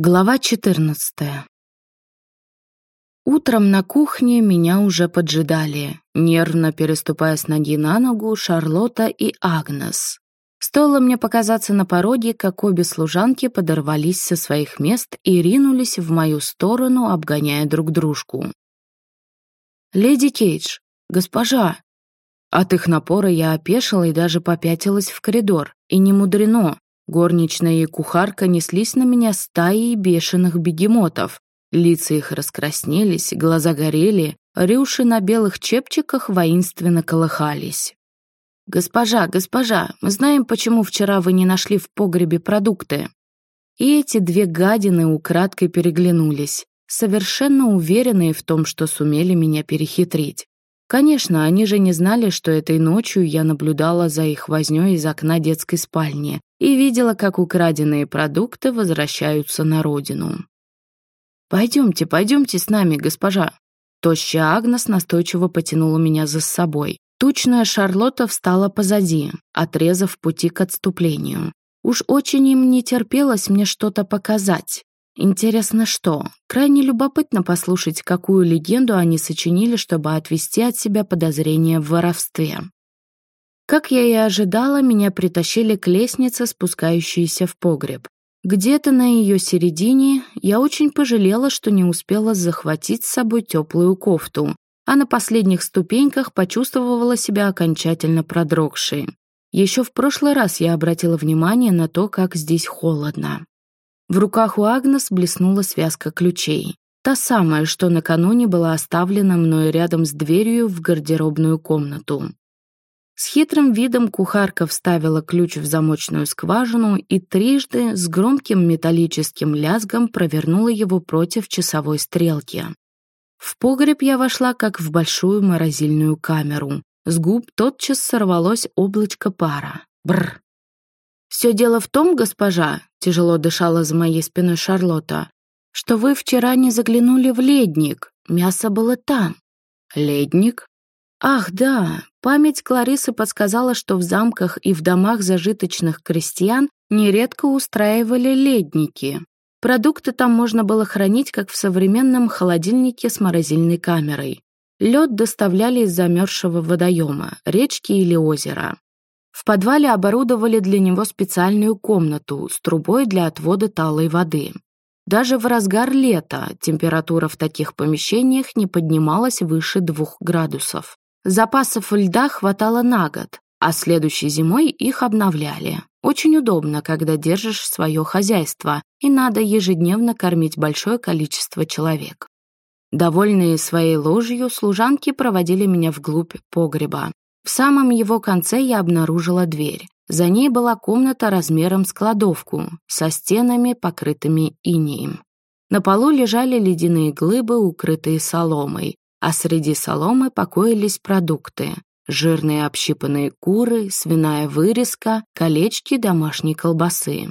Глава 14. Утром на кухне меня уже поджидали, нервно переступая с ноги на ногу Шарлотта и Агнес. Стоило мне показаться на пороге, как обе служанки подорвались со своих мест и ринулись в мою сторону, обгоняя друг дружку. «Леди Кейдж, госпожа!» От их напора я опешила и даже попятилась в коридор. И не мудрено, Горничная и кухарка неслись на меня стаей бешеных бегемотов. Лица их раскраснелись, глаза горели, рюши на белых чепчиках воинственно колыхались. «Госпожа, госпожа, мы знаем, почему вчера вы не нашли в погребе продукты». И эти две гадины украдкой переглянулись, совершенно уверенные в том, что сумели меня перехитрить. Конечно, они же не знали, что этой ночью я наблюдала за их вознёй из окна детской спальни и видела, как украденные продукты возвращаются на родину. «Пойдемте, пойдемте с нами, госпожа». Тощая Агнес настойчиво потянула меня за собой. Тучная Шарлотта встала позади, отрезав пути к отступлению. Уж очень им не терпелось мне что-то показать. Интересно, что? Крайне любопытно послушать, какую легенду они сочинили, чтобы отвести от себя подозрения в воровстве. Как я и ожидала, меня притащили к лестнице, спускающейся в погреб. Где-то на ее середине я очень пожалела, что не успела захватить с собой теплую кофту, а на последних ступеньках почувствовала себя окончательно продрогшей. Еще в прошлый раз я обратила внимание на то, как здесь холодно. В руках у Агнес блеснула связка ключей. Та самая, что накануне была оставлена мной рядом с дверью в гардеробную комнату. С хитрым видом кухарка вставила ключ в замочную скважину и трижды с громким металлическим лязгом провернула его против часовой стрелки. В погреб я вошла, как в большую морозильную камеру. С губ тотчас сорвалось облачко пара. Бр. «Все дело в том, госпожа», — тяжело дышала за моей спиной Шарлотта, «что вы вчера не заглянули в ледник. Мясо было там». «Ледник?» Ах, да, память Кларисы подсказала, что в замках и в домах зажиточных крестьян нередко устраивали ледники. Продукты там можно было хранить, как в современном холодильнике с морозильной камерой. Лед доставляли из замерзшего водоема, речки или озера. В подвале оборудовали для него специальную комнату с трубой для отвода талой воды. Даже в разгар лета температура в таких помещениях не поднималась выше двух градусов. Запасов льда хватало на год, а следующей зимой их обновляли. Очень удобно, когда держишь свое хозяйство, и надо ежедневно кормить большое количество человек. Довольные своей ложью, служанки проводили меня вглубь погреба. В самом его конце я обнаружила дверь. За ней была комната размером с кладовку, со стенами, покрытыми инеем. На полу лежали ледяные глыбы, укрытые соломой, а среди соломы покоились продукты. Жирные общипанные куры, свиная вырезка, колечки домашней колбасы.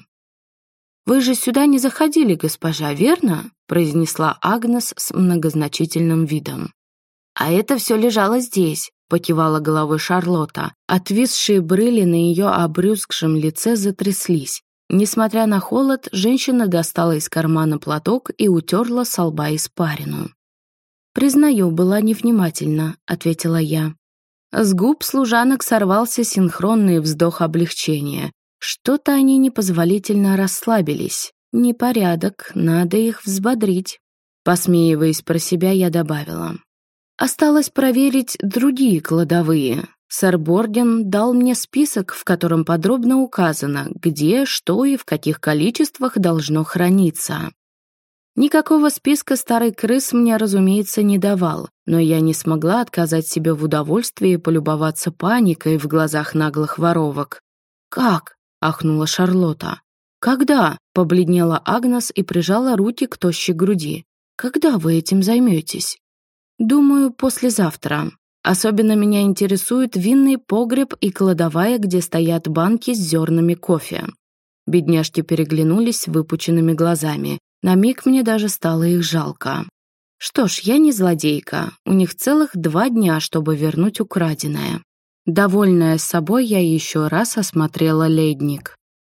«Вы же сюда не заходили, госпожа, верно?» произнесла Агнес с многозначительным видом. «А это все лежало здесь. — покивала головой Шарлотта. Отвисшие брыли на ее обрюзгшем лице затряслись. Несмотря на холод, женщина достала из кармана платок и утерла со лба испарину. «Признаю, была невнимательна», — ответила я. С губ служанок сорвался синхронный вздох облегчения. Что-то они непозволительно расслабились. Непорядок, надо их взбодрить. Посмеиваясь про себя, я добавила. Осталось проверить другие кладовые. Сэр Борген дал мне список, в котором подробно указано, где, что и в каких количествах должно храниться. Никакого списка старый крыс мне, разумеется, не давал, но я не смогла отказать себе в удовольствии полюбоваться паникой в глазах наглых воровок. «Как?» — ахнула Шарлотта. «Когда?» — побледнела Агнес и прижала руки к тощей груди. «Когда вы этим займетесь?» Думаю, послезавтра. Особенно меня интересует винный погреб и кладовая, где стоят банки с зернами кофе. Бедняжки переглянулись выпученными глазами. На миг мне даже стало их жалко. Что ж, я не злодейка. У них целых два дня, чтобы вернуть украденное. Довольная собой, я еще раз осмотрела ледник.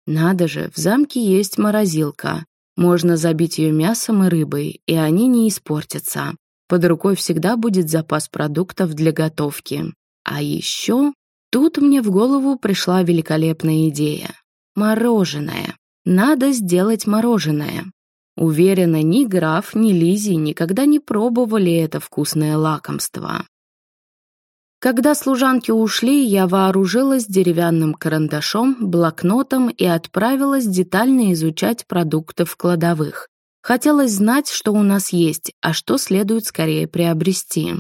Надо же, в замке есть морозилка. Можно забить ее мясом и рыбой, и они не испортятся. Под рукой всегда будет запас продуктов для готовки. А еще тут мне в голову пришла великолепная идея. Мороженое. Надо сделать мороженое. Уверена, ни граф, ни Лизи никогда не пробовали это вкусное лакомство. Когда служанки ушли, я вооружилась деревянным карандашом, блокнотом и отправилась детально изучать продукты в кладовых. Хотелось знать, что у нас есть, а что следует скорее приобрести.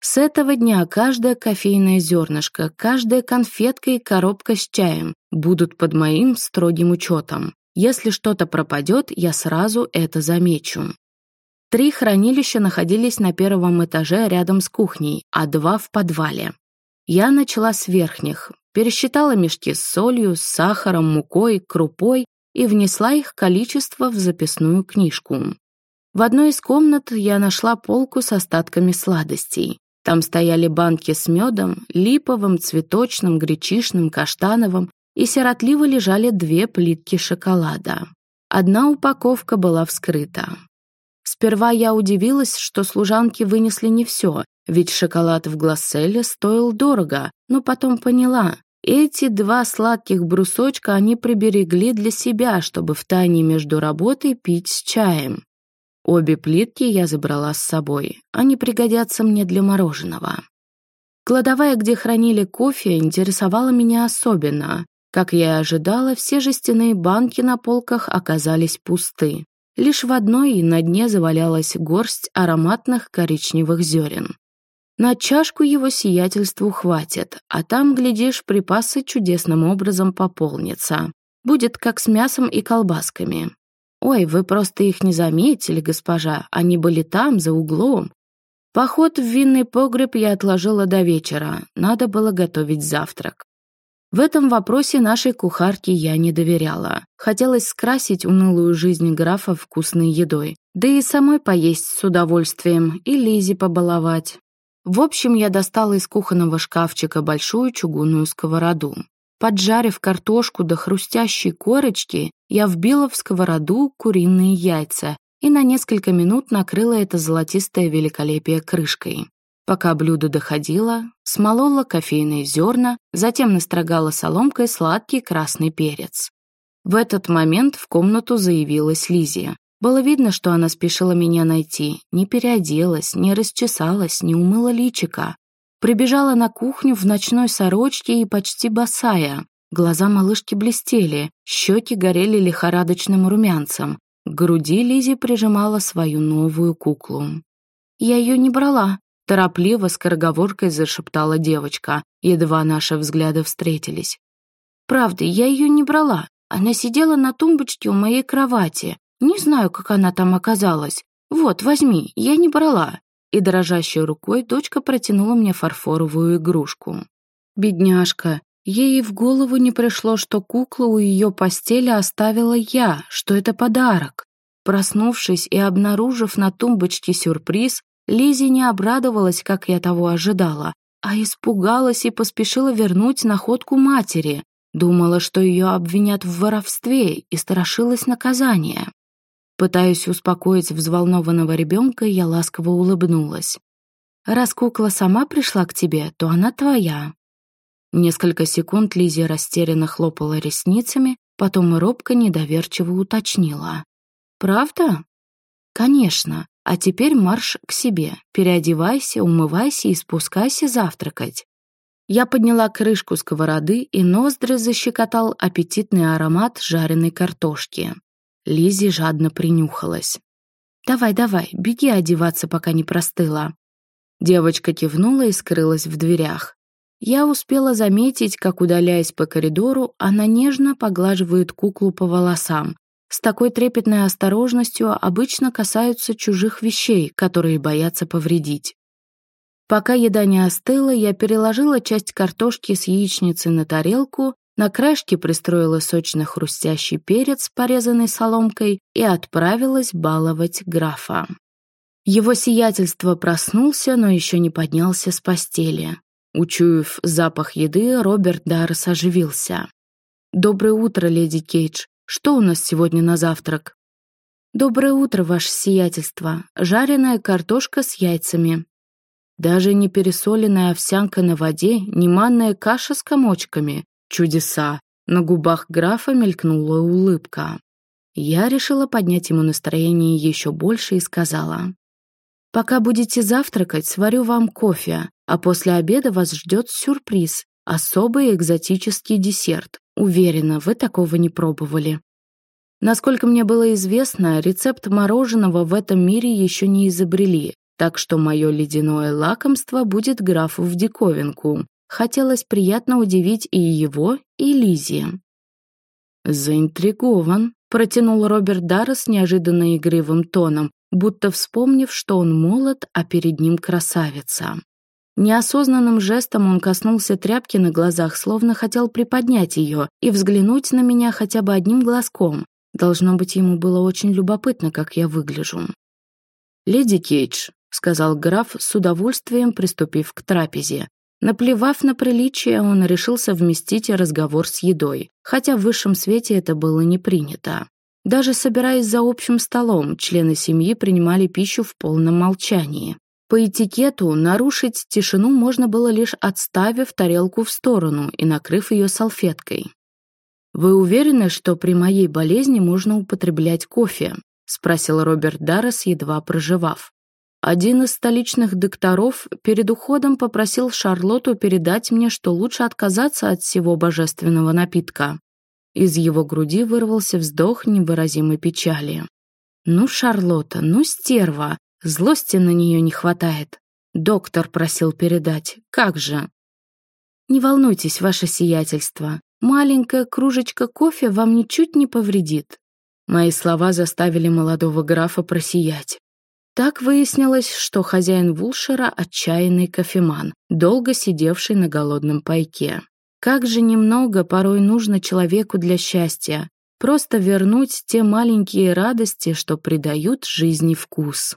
С этого дня каждое кофейное зернышко, каждая конфетка и коробка с чаем будут под моим строгим учетом. Если что-то пропадет, я сразу это замечу. Три хранилища находились на первом этаже рядом с кухней, а два в подвале. Я начала с верхних, пересчитала мешки с солью, с сахаром, мукой, крупой и внесла их количество в записную книжку. В одной из комнат я нашла полку с остатками сладостей. Там стояли банки с медом, липовым, цветочным, гречишным, каштановым, и сиротливо лежали две плитки шоколада. Одна упаковка была вскрыта. Сперва я удивилась, что служанки вынесли не все, ведь шоколад в гласселе стоил дорого, но потом поняла, эти два сладких брусочка они приберегли для себя, чтобы втайне между работой пить с чаем. Обе плитки я забрала с собой, они пригодятся мне для мороженого. Кладовая, где хранили кофе, интересовала меня особенно. Как я и ожидала, все жестяные банки на полках оказались пусты. Лишь в одной на дне завалялась горсть ароматных коричневых зерен. На чашку его сиятельству хватит, а там, глядишь, припасы чудесным образом пополнятся. Будет как с мясом и колбасками. Ой, вы просто их не заметили, госпожа, они были там, за углом. Поход в винный погреб я отложила до вечера, надо было готовить завтрак. В этом вопросе нашей кухарке я не доверяла. Хотелось скрасить унылую жизнь графа вкусной едой, да и самой поесть с удовольствием и Лизе побаловать. В общем, я достала из кухонного шкафчика большую чугунную сковороду. Поджарив картошку до хрустящей корочки, я вбила в сковороду куриные яйца и на несколько минут накрыла это золотистое великолепие крышкой. Пока блюдо доходило, смолола кофейные зерна, затем настрогала соломкой сладкий красный перец. В этот момент в комнату заявилась Лизия. Было видно, что она спешила меня найти, не переоделась, не расчесалась, не умыла личика. Прибежала на кухню в ночной сорочке и почти босая. Глаза малышки блестели, щеки горели лихорадочным румянцем. К груди Лизи прижимала свою новую куклу. «Я ее не брала», Торопливо, скороговоркой зашептала девочка, едва наши взгляды встретились. «Правда, я ее не брала. Она сидела на тумбочке у моей кровати. Не знаю, как она там оказалась. Вот, возьми, я не брала». И дрожащей рукой дочка протянула мне фарфоровую игрушку. Бедняжка, ей в голову не пришло, что куклу у ее постели оставила я, что это подарок. Проснувшись и обнаружив на тумбочке сюрприз, Лизи не обрадовалась, как я того ожидала, а испугалась и поспешила вернуть находку матери. Думала, что ее обвинят в воровстве и страшилась наказания. Пытаясь успокоить взволнованного ребенка, я ласково улыбнулась. «Раз кукла сама пришла к тебе, то она твоя». Несколько секунд Лизи растерянно хлопала ресницами, потом робко недоверчиво уточнила. «Правда?» «Конечно. А теперь марш к себе, переодевайся, умывайся и спускайся завтракать. Я подняла крышку сковороды, и ноздри защекотал аппетитный аромат жареной картошки. Лизи жадно принюхалась. «Давай, давай, беги одеваться, пока не простыла». Девочка кивнула и скрылась в дверях. Я успела заметить, как, удаляясь по коридору, она нежно поглаживает куклу по волосам, с такой трепетной осторожностью обычно касаются чужих вещей, которые боятся повредить. Пока еда не остыла, я переложила часть картошки с яичницы на тарелку, на краешке пристроила сочно-хрустящий перец, порезанный соломкой, и отправилась баловать графа. Его сиятельство проснулся, но еще не поднялся с постели. Учуяв запах еды, Роберт Даррес оживился. «Доброе утро, леди Кейдж. Что у нас сегодня на завтрак?» «Доброе утро, ваше сиятельство. Жареная картошка с яйцами». Даже не пересоленная овсянка на воде, не манная каша с комочками. Чудеса. На губах графа мелькнула улыбка. Я решила поднять ему настроение еще больше и сказала. «Пока будете завтракать, сварю вам кофе, а после обеда вас ждет сюрприз, особый экзотический десерт. Уверена, вы такого не пробовали». Насколько мне было известно, рецепт мороженого в этом мире еще не изобрели, так что мое ледяное лакомство будет графу в диковинку. Хотелось приятно удивить и его, и Лизи. «Заинтригован», — протянул Роберт Даррес неожиданно игривым тоном, будто вспомнив, что он молод, а перед ним красавица. Неосознанным жестом он коснулся тряпки на глазах, словно хотел приподнять ее и взглянуть на меня хотя бы одним глазком, Должно быть, ему было очень любопытно, как я выгляжу. «Леди Кейдж», — сказал граф, с удовольствием приступив к трапезе. Наплевав на приличие, он решил совместить разговор с едой, хотя в высшем свете это было не принято. Даже собираясь за общим столом, члены семьи принимали пищу в полном молчании. По этикету нарушить тишину можно было лишь отставив тарелку в сторону и накрыв ее салфеткой. «Вы уверены, что при моей болезни можно употреблять кофе?» — спросил Роберт Даррес, едва проживав. Один из столичных докторов перед уходом попросил Шарлотту передать мне, что лучше отказаться от всего божественного напитка. Из его груди вырвался вздох невыразимой печали. «Ну, Шарлотта, ну, стерва, злости на нее не хватает. Доктор просил передать. Как же?» «Не волнуйтесь, ваше сиятельство. Маленькая кружечка кофе вам ничуть не повредит. Мои слова заставили молодого графа просиять. Так выяснилось, что хозяин Вулшера — отчаянный кофеман, долго сидевший на голодном пайке. Как же немного порой нужно человеку для счастья. Просто вернуть те маленькие радости, что придают жизни вкус.